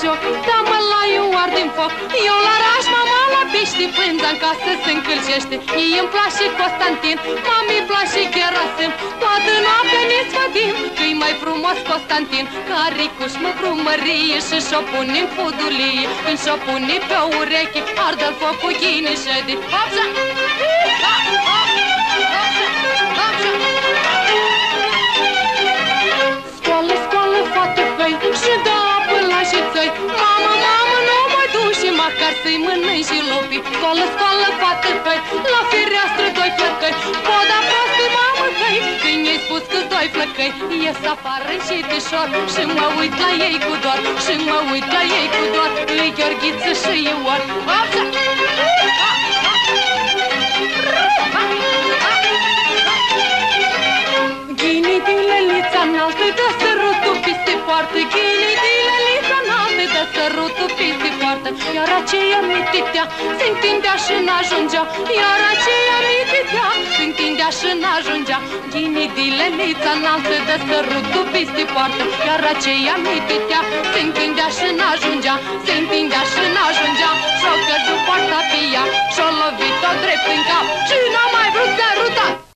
joc Teamă la eu ard din foc. Eu la raș, mama la pești Pânza în casă se încălcește Ei îmi place Constantin Mami place Gerasim. Toată noaptea ne sfădim Că-i mai frumos Constantin. Care cu șmăvrumărie Și și-o pune în fudulie Când și-o pune pe ureche Ardă-l foc cu ghinișă de Hopsa! Scoală, să-i mănânci și lupii Scoală, scoală, fată făi La fereastră doi flăcăi Poda proastă, mamă, hăi Când i-ai spus că doi flăcăi Ies afară și tișor Și mă uit la ei cu dor Și mă uit la ei cu dor. Îi Gheorghiță și Ioan Hopsa! Ghini din lelița înaltă Dă sărutul peste poartă. Ghini din lelița mititea Se întindea și n-ajungea. Iar aceea mititea Se întindea și n-ajungea. Ghini din lelița înaltă Dă sărutul peste poartă. Iar aceea mititea Se întindea și n-ajungea. Se întindea și n-ajungea. Și-o căzut poarta pe ea Și-o lovit-o drept în cap. Și